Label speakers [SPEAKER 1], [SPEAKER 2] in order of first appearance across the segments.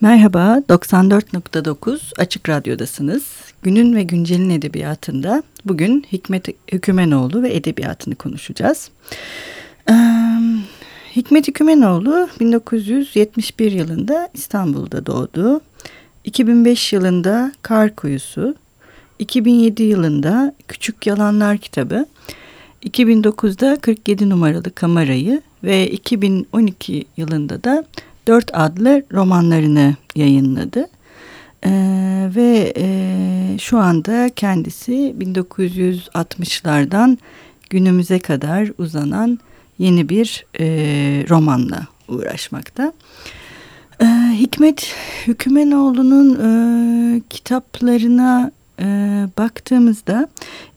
[SPEAKER 1] Merhaba, 94.9 Açık Radyo'dasınız. Günün ve Güncel'in edebiyatında bugün Hikmet Hükümenoğlu ve edebiyatını konuşacağız. Ee, Hikmet Hükümenoğlu 1971 yılında İstanbul'da doğdu. 2005 yılında Kar Kuyusu, 2007 yılında Küçük Yalanlar kitabı, 2009'da 47 numaralı Kamerayı ve 2012 yılında da Dört adlı romanlarını yayınladı. Ee, ve e, şu anda kendisi 1960'lardan günümüze kadar uzanan yeni bir e, romanla uğraşmakta. Ee, Hikmet Hükümenoğlu'nun e, kitaplarına e, baktığımızda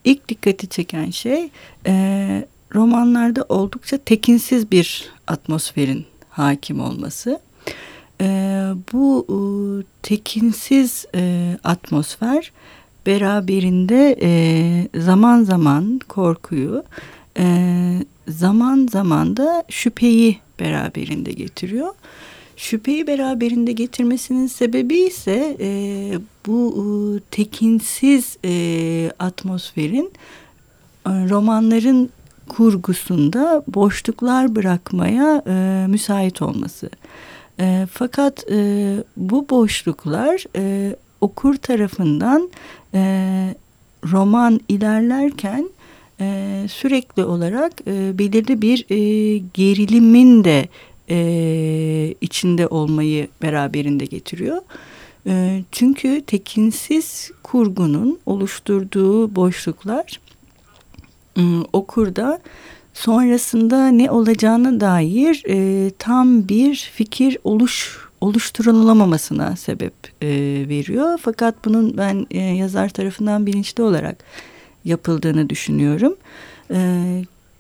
[SPEAKER 1] ilk dikkati çeken şey e, romanlarda oldukça tekinsiz bir atmosferin hakim olması. E, bu e, tekinsiz e, atmosfer beraberinde e, zaman zaman korkuyu, e, zaman zaman da şüpheyi beraberinde getiriyor. Şüpheyi beraberinde getirmesinin sebebi ise e, bu e, tekinsiz e, atmosferin e, romanların kurgusunda boşluklar bırakmaya e, müsait olması. E, fakat e, bu boşluklar e, okur tarafından e, roman ilerlerken e, sürekli olarak e, belirli bir e, gerilimin de e, içinde olmayı beraberinde getiriyor. E, çünkü tekinsiz kurgunun oluşturduğu boşluklar Iı, okurda sonrasında ne olacağına dair e, tam bir fikir oluş oluşturulamamasına sebep e, veriyor. Fakat bunun ben e, yazar tarafından bilinçli olarak yapıldığını düşünüyorum. E,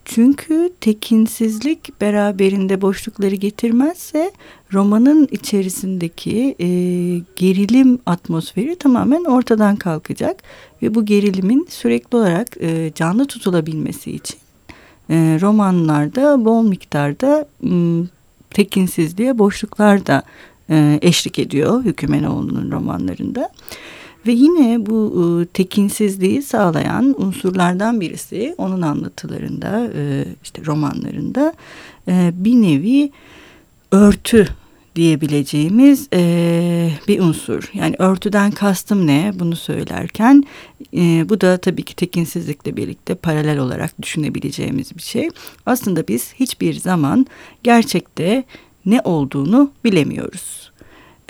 [SPEAKER 1] çünkü tekinsizlik beraberinde boşlukları getirmezse romanın içerisindeki e, gerilim atmosferi tamamen ortadan kalkacak ve bu gerilimin sürekli olarak e, canlı tutulabilmesi için romanlarda bol miktarda tekinsizliğe boşluklar da e, eşlik ediyor Hükümenoğlu'nun romanlarında. Ve yine bu e, tekinsizliği sağlayan unsurlardan birisi onun anlatılarında e, işte romanlarında e, bir nevi örtü diyebileceğimiz e, bir unsur. Yani örtüden kastım ne bunu söylerken e, bu da tabii ki tekinsizlikle birlikte paralel olarak düşünebileceğimiz bir şey. Aslında biz hiçbir zaman gerçekte ne olduğunu bilemiyoruz.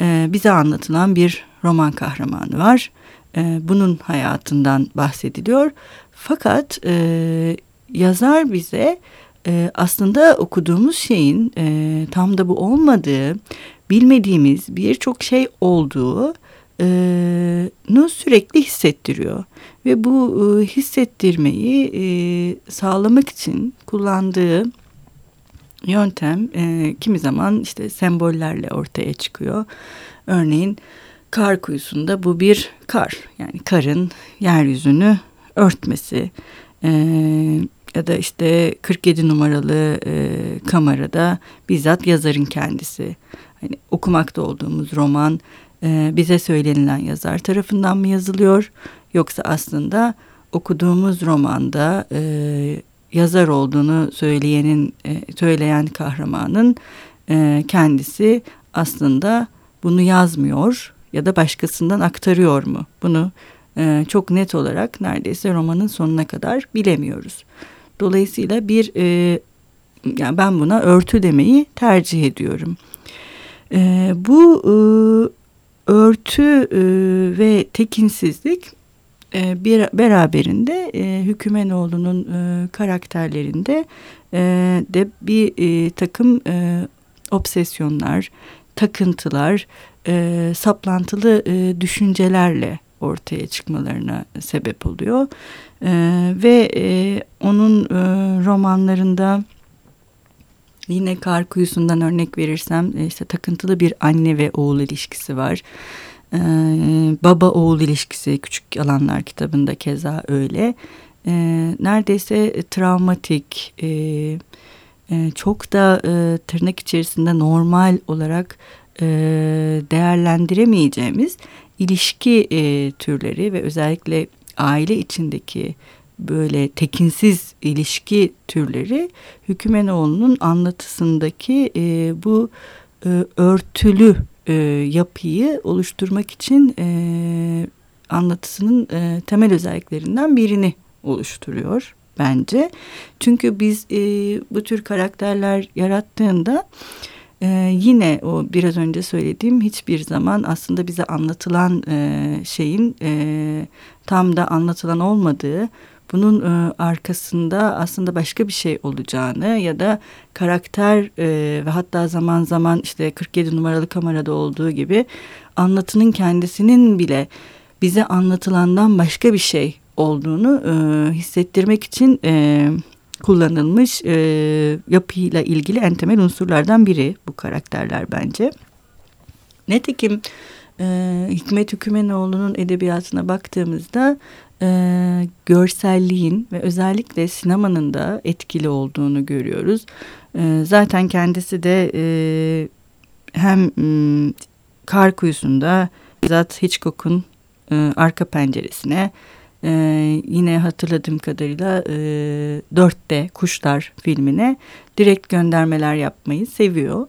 [SPEAKER 1] E, bize anlatılan bir roman kahramanı var. E, bunun hayatından bahsediliyor. Fakat e, yazar bize e, aslında okuduğumuz şeyin e, tam da bu olmadığı, bilmediğimiz birçok şey olduğu nu sürekli hissettiriyor ve bu e, hissettirmeyi e, sağlamak için kullandığı yöntem e, kimi zaman işte sembollerle ortaya çıkıyor. Örneğin kar kuyusunda bu bir kar yani karın yeryüzünü örtmesi. E, ya da işte 47 numaralı e, kamerada bizzat yazarın kendisi. Hani okumakta olduğumuz roman e, bize söylenilen yazar tarafından mı yazılıyor yoksa aslında okuduğumuz romanda e, yazar olduğunu söyleyenin e, söyleyen kahramanın e, kendisi aslında bunu yazmıyor ya da başkasından aktarıyor mu? Bunu e, çok net olarak neredeyse romanın sonuna kadar bilemiyoruz. Dolayısıyla bir e, yani ben buna örtü demeyi tercih ediyorum. E, bu e, örtü e, ve tekinsizlik e, bir beraberinde e, Hükümenoğlu'nun e, karakterlerinde e, de bir e, takım e, obsesyonlar, takıntılar, e, saplantılı e, düşüncelerle ortaya çıkmalarına sebep oluyor. E, ve e, onun e, romanlarında yine Kar Kuyusu'ndan örnek verirsem e, işte takıntılı bir anne ve oğul ilişkisi var. E, baba oğul ilişkisi Küçük Yalanlar kitabında keza öyle. E, neredeyse travmatik, e, e, çok da e, tırnak içerisinde normal olarak e, değerlendiremeyeceğimiz ilişki e, türleri ve özellikle aile içindeki böyle tekinsiz ilişki türleri Hükümenoğlu'nun anlatısındaki e, bu örtülü yapıyı oluşturmak için anlatısının temel özelliklerinden birini oluşturuyor bence. Çünkü biz bu tür karakterler yarattığında e, yine o biraz önce söylediğim hiçbir zaman aslında bize anlatılan e, şeyin e, tam da anlatılan olmadığı bunun e, arkasında aslında başka bir şey olacağını ya da karakter e, ve hatta zaman zaman işte 47 numaralı kamerada olduğu gibi anlatının kendisinin bile bize anlatılandan başka bir şey olduğunu e, hissettirmek için e, kullanılmış e, yapıyla ilgili en temel unsurlardan biri bu karakterler bence. Netekim e, Hikmet Hükümenoğlu'nun edebiyatına baktığımızda e, görselliğin ve özellikle sinemanın da etkili olduğunu görüyoruz. E, zaten kendisi de e, hem m, Kar Kuyusu'nda Zat Hitchcock'un e, arka penceresine e, yine hatırladığım kadarıyla e, 4D Kuşlar filmine direkt göndermeler yapmayı seviyor.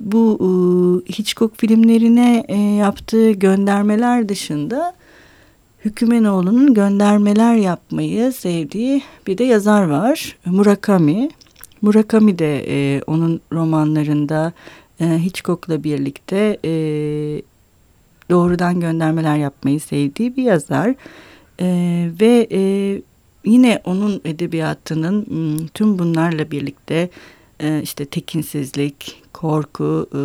[SPEAKER 1] Bu e, Hitchcock filmlerine e, yaptığı göndermeler dışında Hükümenoğlu'nun göndermeler yapmayı sevdiği bir de yazar var. Murakami. Murakami de e, onun romanlarında e, Hitchcock'la birlikte e, doğrudan göndermeler yapmayı sevdiği bir yazar. E, ve e, yine onun edebiyatının tüm bunlarla birlikte e, işte tekinsizlik, korku, e,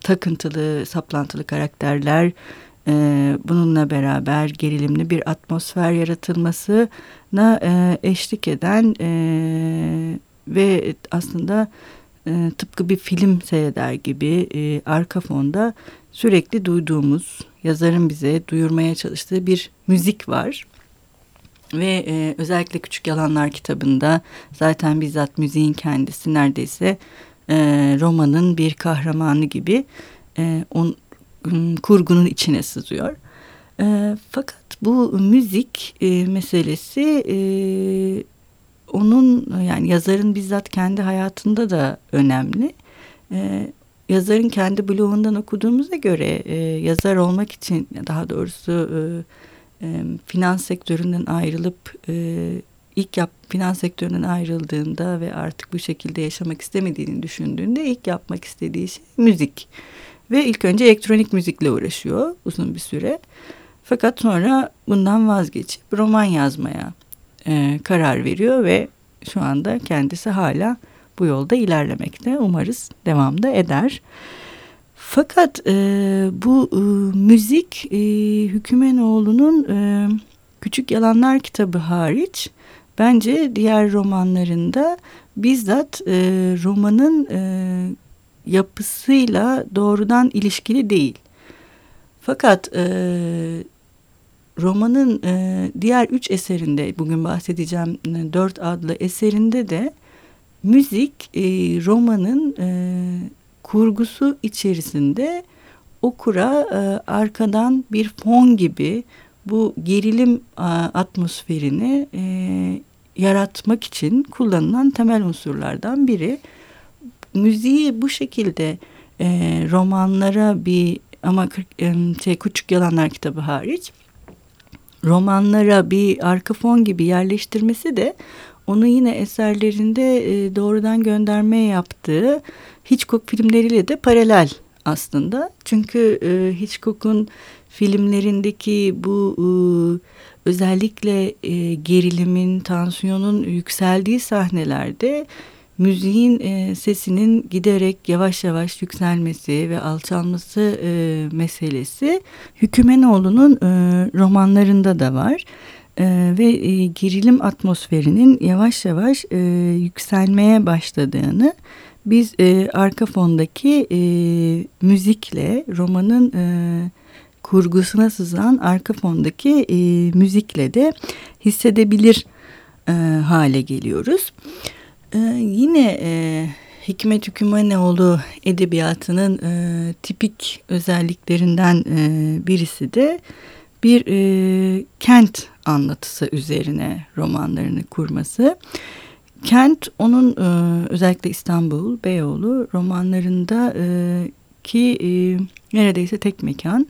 [SPEAKER 1] takıntılı, saplantılı karakterler, e, bununla beraber gerilimli bir atmosfer yaratılmasına e, eşlik eden e, ve aslında e, tıpkı bir film seyreder gibi e, arka fonda sürekli duyduğumuz yazarın bize duyurmaya çalıştığı bir müzik var. Ve e, özellikle Küçük Yalanlar kitabında zaten bizzat müziğin kendisi neredeyse e, romanın bir kahramanı gibi e, on, kurgunun içine sızıyor. E, fakat bu müzik e, meselesi e, onun yani yazarın bizzat kendi hayatında da önemli. E, yazarın kendi blogundan okuduğumuza göre e, yazar olmak için daha doğrusu e, e, finans sektöründen ayrılıp e, ilk yap finans sektöründen ayrıldığında ve artık bu şekilde yaşamak istemediğini düşündüğünde ilk yapmak istediği şey müzik. Ve ilk önce elektronik müzikle uğraşıyor uzun bir süre. Fakat sonra bundan vazgeçip roman yazmaya e, karar veriyor ve şu anda kendisi hala bu yolda ilerlemekte. Umarız devamda eder. Fakat e, bu e, müzik e, Hükümenoğlu'nun e, Küçük Yalanlar kitabı hariç bence diğer romanlarında bizzat e, romanın e, yapısıyla doğrudan ilişkili değil. Fakat e, romanın e, diğer üç eserinde bugün bahsedeceğim e, dört adlı eserinde de müzik e, romanın e, kurgusu içerisinde okura e, arkadan bir fon gibi bu gerilim e, atmosferini e, yaratmak için kullanılan temel unsurlardan biri. Müziği bu şekilde e, romanlara bir ama e, şey Küçük Yalanlar kitabı hariç romanlara bir arka fon gibi yerleştirmesi de onu yine eserlerinde e, doğrudan gönderme yaptığı Hitchcock filmleriyle de paralel aslında. Çünkü e, Hitchcock'un filmlerindeki bu e, özellikle gerilimin, tansiyonun yükseldiği sahnelerde müziğin sesinin giderek yavaş yavaş yükselmesi ve alçalması meselesi Hükümenoğlu'nun romanlarında da var. E, ve e, gerilim atmosferinin yavaş yavaş e, yükselmeye başladığını biz e, arka fondaki e, müzikle romanın kurgusuna sızan arka fondaki müzikle de hissedebilir hale geliyoruz. Yine e, Hikmet Hükümanoğlu edebiyatının e, tipik özelliklerinden e, birisi de bir e, kent anlatısı üzerine romanlarını kurması. Kent onun e, özellikle İstanbul, Beyoğlu romanlarında e, ki e, neredeyse tek mekan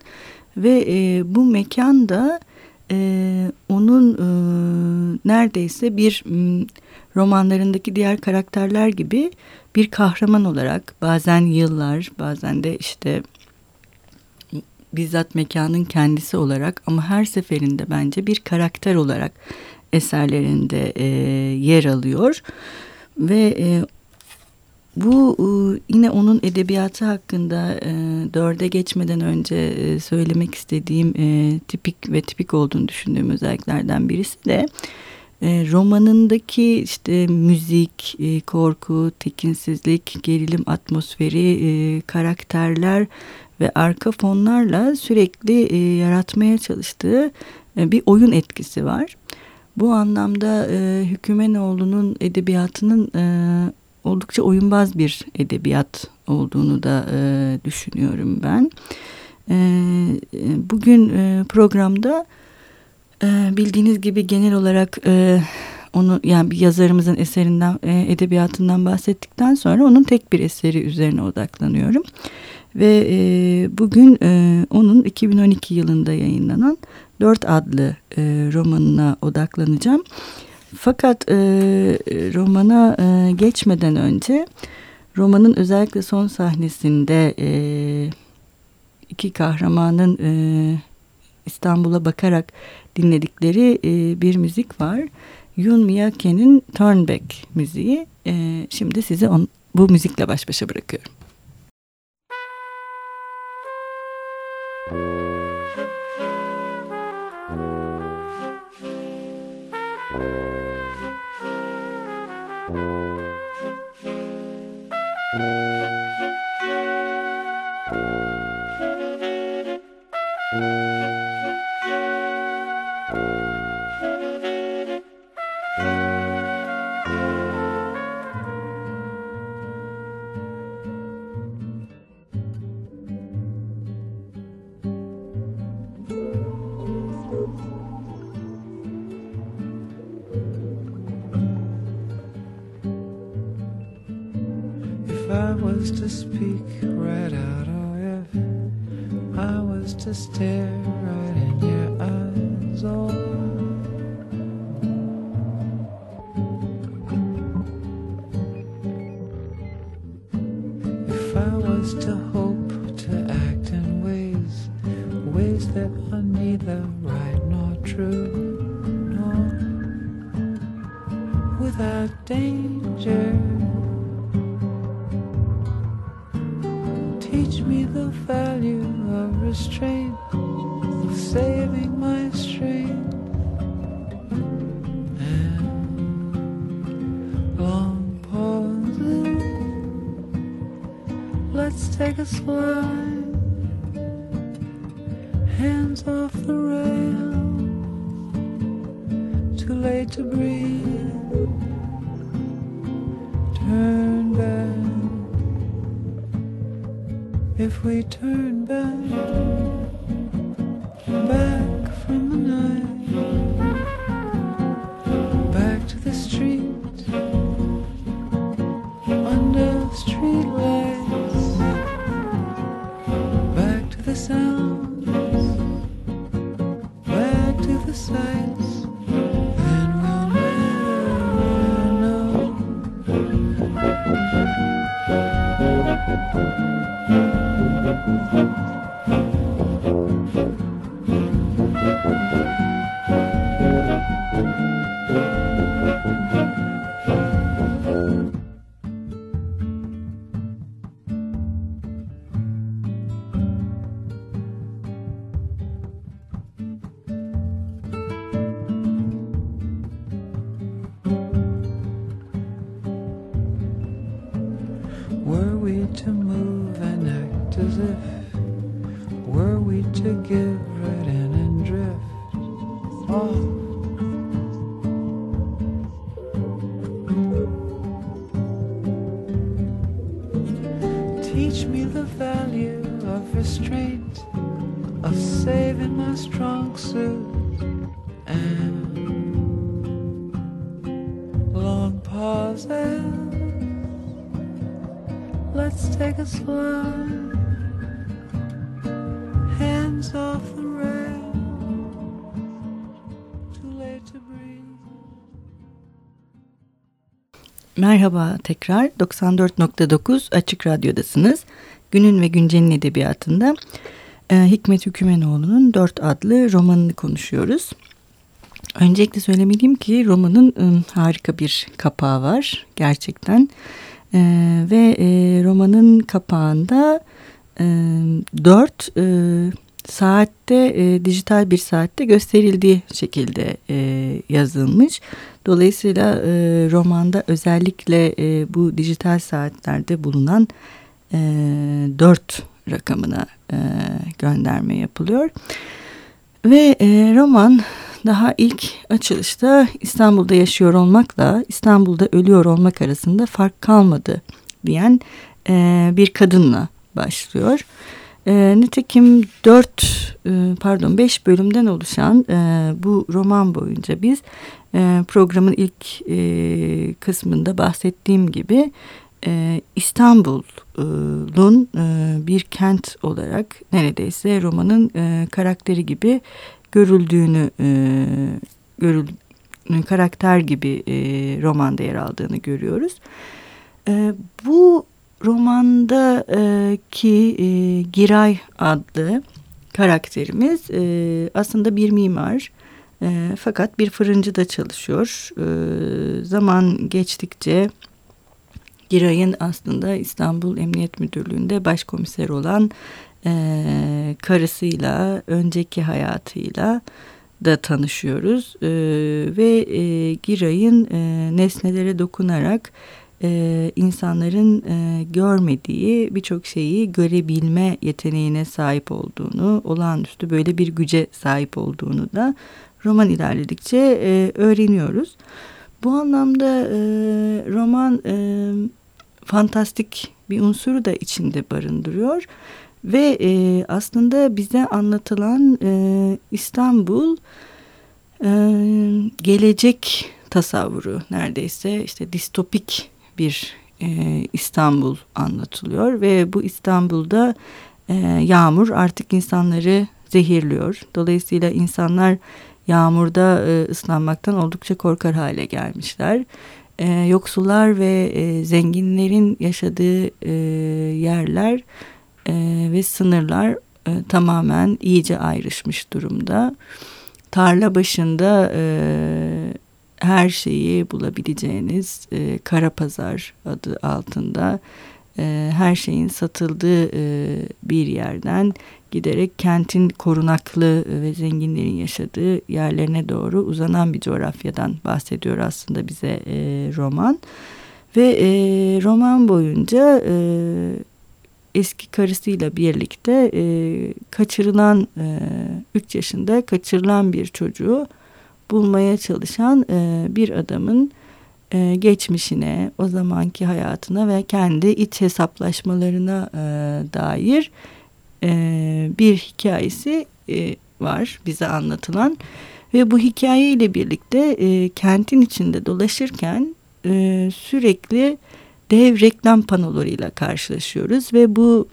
[SPEAKER 1] ve e, bu mekan da e, onun e, neredeyse bir romanlarındaki diğer karakterler gibi bir kahraman olarak bazen yıllar bazen de işte bizzat mekanın kendisi olarak ama her seferinde bence bir karakter olarak eserlerinde e, yer alıyor. Ve e, bu e, yine onun edebiyatı hakkında e, dörde geçmeden önce e, söylemek istediğim e, tipik ve tipik olduğunu düşündüğüm özelliklerden birisi de romanındaki işte müzik, e, korku, tekinsizlik, gerilim atmosferi, e, karakterler ve arka fonlarla sürekli e, yaratmaya çalıştığı bir oyun etkisi var. Bu anlamda Hükümenoğlu'nun edebiyatının e, oldukça oyunbaz bir edebiyat olduğunu da düşünüyorum ben. Bugün programda bildiğiniz gibi genel olarak e, onu yani bir yazarımızın eserinden e, edebiyatından bahsettikten sonra onun tek bir eseri üzerine odaklanıyorum. Ve e, bugün onun 2012 yılında yayınlanan Dört adlı romanına odaklanacağım. Fakat romana geçmeden önce romanın özellikle son sahnesinde iki kahramanın İstanbul'a bakarak dinledikleri e, bir müzik var. Yun Miyake'nin Turn Back müziği. E, şimdi sizi on, bu müzikle baş başa bırakıyorum. To speak right out, or if I was to stare the value of restraint, of saving my strength. And long pauses. Let's take a slide, hands off the rail. Too late to breathe. Turn back if we turn back, back from the night, Oh. teach me the value of
[SPEAKER 2] restraint, of saving my strong suit and long pauses. Let's take a slow.
[SPEAKER 1] Merhaba tekrar 94.9 Açık Radyo'dasınız. Günün ve Güncel'in edebiyatında e, Hikmet Hükümenoğlu'nun Dört adlı romanını konuşuyoruz. Öncelikle söylemeliyim ki romanın e, harika bir kapağı var gerçekten. E, ve romanın kapağında dört saatte e, dijital bir saatte gösterildiği şekilde e, yazılmış. Dolayısıyla e, romanda özellikle e, bu dijital saatlerde bulunan e, dört rakamına e, gönderme yapılıyor. Ve e, roman daha ilk açılışta İstanbul'da yaşıyor olmakla İstanbul'da ölüyor olmak arasında fark kalmadı diyen e, bir kadınla başlıyor. E, nitekim dört e, pardon beş bölümden oluşan e, bu roman boyunca biz e, programın ilk e, kısmında bahsettiğim gibi e, İstanbul'un e, bir kent olarak neredeyse romanın e, karakteri gibi görüldüğünü e, görül, karakter gibi e, romanda yer aldığını görüyoruz. E, bu romandaki e, Giray adlı karakterimiz e, aslında bir mimar. E, fakat bir fırıncı da çalışıyor. E, zaman geçtikçe Giray'ın aslında İstanbul Emniyet Müdürlüğü'nde başkomiser olan e, karısıyla, önceki hayatıyla da tanışıyoruz. E, ve e, Giray'ın e, nesnelere dokunarak e, insanların e, görmediği birçok şeyi görebilme yeteneğine sahip olduğunu, olağanüstü böyle bir güce sahip olduğunu da roman ilerledikçe e, öğreniyoruz. Bu anlamda e, roman e, fantastik bir unsuru da içinde barındırıyor ve e, aslında bize anlatılan e, İstanbul e, gelecek tasavvuru neredeyse işte distopik bir e, İstanbul anlatılıyor ve bu İstanbul'da e, yağmur artık insanları zehirliyor. Dolayısıyla insanlar yağmurda e, ıslanmaktan oldukça korkar hale gelmişler. E, yoksullar ve e, zenginlerin yaşadığı e, yerler e, ve sınırlar e, tamamen iyice ayrışmış durumda. Tarla başında e, her şeyi bulabileceğiniz e, Kara Pazar adı altında e, her şeyin satıldığı e, bir yerden giderek kentin korunaklı ve zenginlerin yaşadığı yerlerine doğru uzanan bir coğrafyadan bahsediyor aslında bize e, roman. Ve e, roman boyunca e, eski karısıyla birlikte e, kaçırılan e, 3 yaşında kaçırılan bir çocuğu bulmaya çalışan e, bir adamın e, geçmişine, o zamanki hayatına ve kendi iç hesaplaşmalarına e, dair e, bir hikayesi e, var bize anlatılan. Ve bu hikaye ile birlikte e, kentin içinde dolaşırken e, sürekli dev reklam panolarıyla karşılaşıyoruz ve bu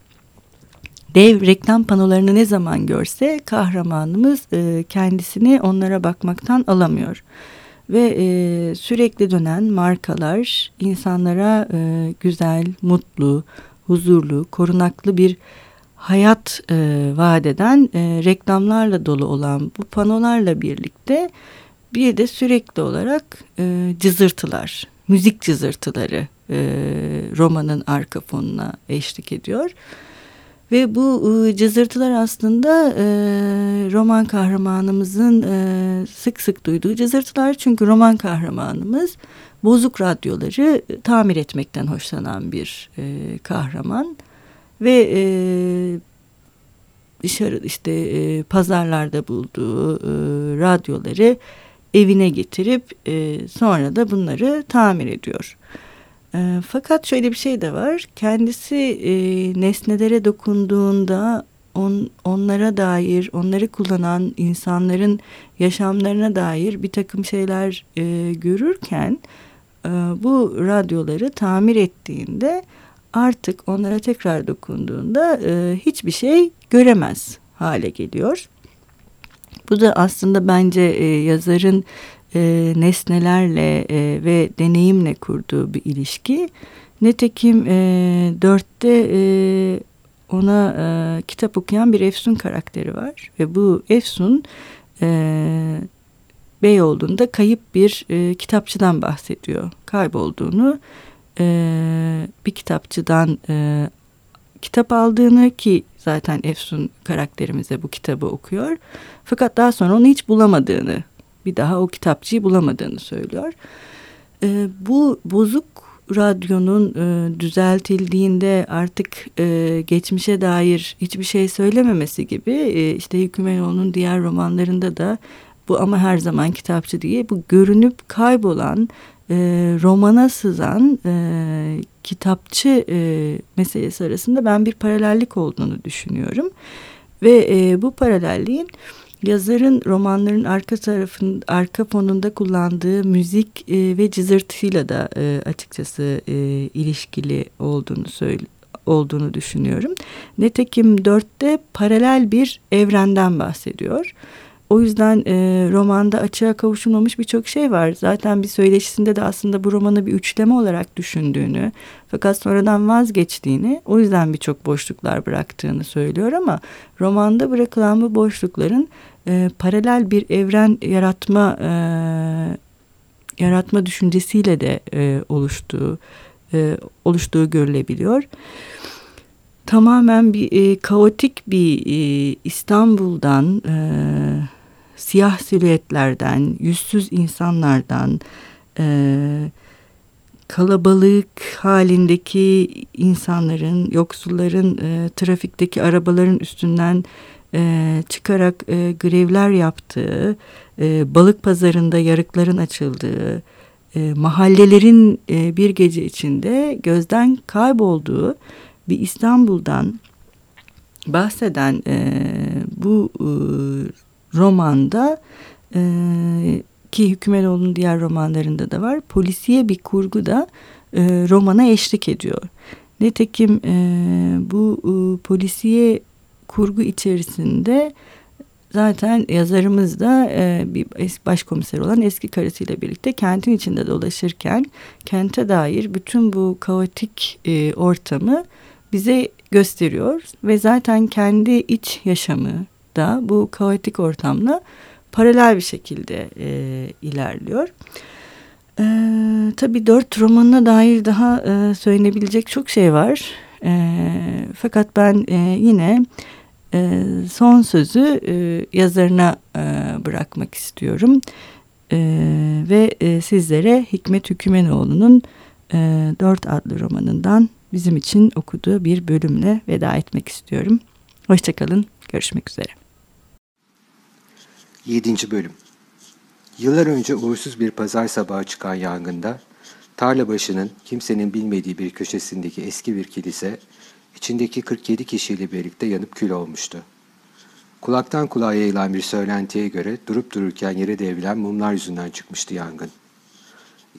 [SPEAKER 1] dev reklam panolarını ne zaman görse kahramanımız e, kendisini onlara bakmaktan alamıyor. Ve e, sürekli dönen markalar insanlara e, güzel, mutlu, huzurlu, korunaklı bir hayat e, vaat eden e, reklamlarla dolu olan bu panolarla birlikte bir de sürekli olarak e, cızırtılar, müzik cızırtıları e, romanın arka fonuna eşlik ediyor. Ve bu e, cızırtılar aslında e, roman kahramanımızın e, sık sık duyduğu cızırtılar. Çünkü roman kahramanımız bozuk radyoları tamir etmekten hoşlanan bir e, kahraman. Ve e, dışarı işte e, pazarlarda bulduğu e, radyoları evine getirip e, sonra da bunları tamir ediyor. E, fakat şöyle bir şey de var. Kendisi e, nesnelere dokunduğunda on, onlara dair, onları kullanan insanların yaşamlarına dair bir takım şeyler e, görürken e, bu radyoları tamir ettiğinde artık onlara tekrar dokunduğunda e, hiçbir şey göremez hale geliyor. Bu da aslında bence e, yazarın e, nesnelerle e, ve deneyimle kurduğu bir ilişki. Netekim e, dörtte e, ona e, kitap okuyan bir Efsun karakteri var ve bu Efsun e, Beyoğlu'nda kayıp bir e, kitapçıdan bahsediyor. Kaybolduğunu e, bir kitapçıdan e, kitap aldığını ki zaten Efsun karakterimize bu kitabı okuyor. Fakat daha sonra onu hiç bulamadığını, bir daha o kitapçıyı bulamadığını söylüyor. E, bu bozuk radyonun e, düzeltildiğinde artık e, geçmişe dair hiçbir şey söylememesi gibi e, işte Hükümenoğlu'nun diğer romanlarında da bu ama her zaman kitapçı diye bu görünüp kaybolan e, romana sızan e, kitapçı e, meselesi arasında ben bir paralellik olduğunu düşünüyorum. Ve e, bu paralelliğin yazarın romanların arka tarafın arka fonunda kullandığı müzik e, ve cızırtıyla da e, açıkçası e, ilişkili olduğunu söyle olduğunu düşünüyorum. Netekim dörtte paralel bir evrenden bahsediyor. O yüzden e, romanda açığa kavuşulmamış birçok şey var. Zaten bir söyleşisinde de aslında bu romanı bir üçleme olarak düşündüğünü fakat sonradan vazgeçtiğini o yüzden birçok boşluklar bıraktığını söylüyor ama romanda bırakılan bu boşlukların e, paralel bir evren yaratma e, yaratma düşüncesiyle de e, oluştuğu e, oluştuğu görülebiliyor tamamen bir e, kaotik bir e, İstanbul'dan e, siyah silüetlerden, yüzsüz insanlardan, e, kalabalık halindeki insanların, yoksulların e, trafikteki arabaların üstünden e, çıkarak e, grevler yaptığı, e, balık pazarında yarıkların açıldığı, e, mahallelerin e, bir gece içinde gözden kaybolduğu bir İstanbul'dan bahseden e, bu e, romanda e, ki Hükümenoğlu'nun diğer romanlarında da var polisiye bir kurgu da e, romana eşlik ediyor. Nitekim e, bu e, polisiye kurgu içerisinde zaten yazarımız da e, bir başkomiser olan eski karısıyla birlikte kentin içinde dolaşırken kente dair bütün bu kaotik e, ortamı bize gösteriyor ve zaten kendi iç yaşamı da bu kaotik ortamla paralel bir şekilde e, ilerliyor. E, tabii dört romanına dair daha e, söylenebilecek çok şey var. E, fakat ben e, yine e, son sözü e, yazarına e, bırakmak istiyorum. E, ve e, sizlere Hikmet Hükümenoğlu'nun e, Dört adlı romanından bizim için okuduğu bir bölümle veda etmek istiyorum. Hoşçakalın, görüşmek üzere.
[SPEAKER 3] 7. Bölüm Yıllar önce uğursuz bir pazar sabahı çıkan yangında, tarla başının kimsenin bilmediği bir köşesindeki eski bir kilise, içindeki 47 kişiyle birlikte yanıp kül olmuştu. Kulaktan kulağa yayılan bir söylentiye göre durup dururken yere devrilen mumlar yüzünden çıkmıştı yangın.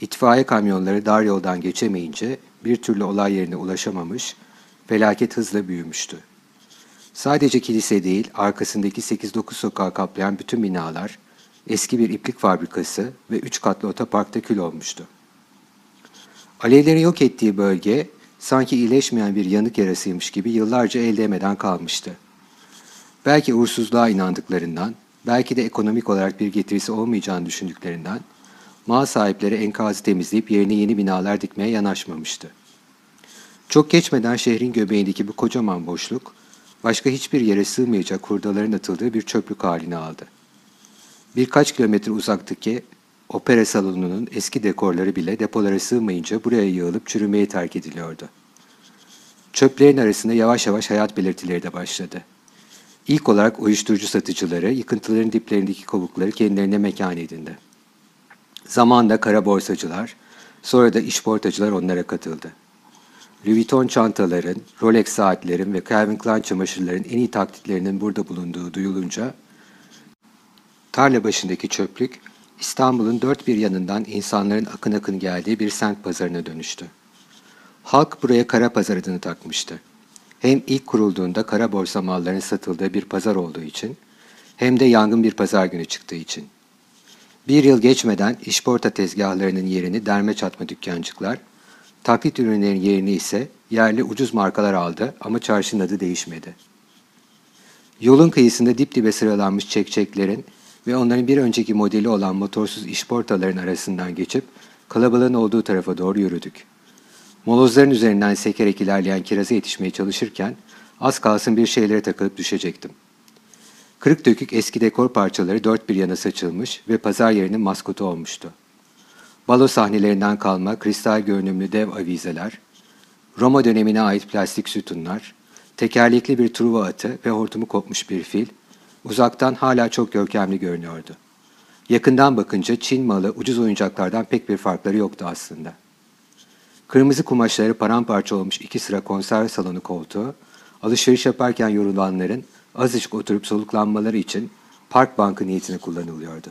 [SPEAKER 3] İtfaiye kamyonları dar yoldan geçemeyince bir türlü olay yerine ulaşamamış, felaket hızla büyümüştü. Sadece kilise değil, arkasındaki 8-9 sokağı kaplayan bütün binalar, eski bir iplik fabrikası ve üç katlı otoparkta kül olmuştu. Alevleri yok ettiği bölge, sanki iyileşmeyen bir yanık yarasıymış gibi yıllarca el değmeden kalmıştı. Belki uğursuzluğa inandıklarından, belki de ekonomik olarak bir getirisi olmayacağını düşündüklerinden, mal sahipleri enkazı temizleyip yerine yeni binalar dikmeye yanaşmamıştı. Çok geçmeden şehrin göbeğindeki bu kocaman boşluk, başka hiçbir yere sığmayacak hurdaların atıldığı bir çöplük halini aldı. Birkaç kilometre uzaktaki opera salonunun eski dekorları bile depolara sığmayınca buraya yığılıp çürümeye terk ediliyordu. Çöplerin arasında yavaş yavaş hayat belirtileri de başladı. İlk olarak uyuşturucu satıcıları, yıkıntıların diplerindeki kovukları kendilerine mekan edindi. Zamanla kara borsacılar, sonra da işportacılar onlara katıldı. Louis Vuitton çantaların, Rolex saatlerin ve Calvin Klein çamaşırların en iyi taklitlerinin burada bulunduğu duyulunca tarla başındaki çöplük İstanbul'un dört bir yanından insanların akın akın geldiği bir semt pazarına dönüştü. Halk buraya kara pazar adını takmıştı. Hem ilk kurulduğunda kara borsa mallarının satıldığı bir pazar olduğu için hem de yangın bir pazar günü çıktığı için. Bir yıl geçmeden işporta tezgahlarının yerini derme çatma dükkancıklar, taklit ürünlerin yerini ise yerli ucuz markalar aldı ama çarşının adı değişmedi. Yolun kıyısında dip dibe sıralanmış çekçeklerin ve onların bir önceki modeli olan motorsuz işportaların arasından geçip kalabalığın olduğu tarafa doğru yürüdük. Molozların üzerinden sekerek ilerleyen kiraza yetişmeye çalışırken az kalsın bir şeylere takılıp düşecektim. Kırık dökük eski dekor parçaları dört bir yana saçılmış ve pazar yerinin maskotu olmuştu. Balo sahnelerinden kalma kristal görünümlü dev avizeler, Roma dönemine ait plastik sütunlar, tekerlekli bir truva atı ve hortumu kopmuş bir fil, uzaktan hala çok görkemli görünüyordu. Yakından bakınca Çin malı ucuz oyuncaklardan pek bir farkları yoktu aslında. Kırmızı kumaşları paramparça olmuş iki sıra konserve salonu koltuğu, alışveriş yaparken yorulanların azıcık oturup soluklanmaları için park bankı niyetine kullanılıyordu.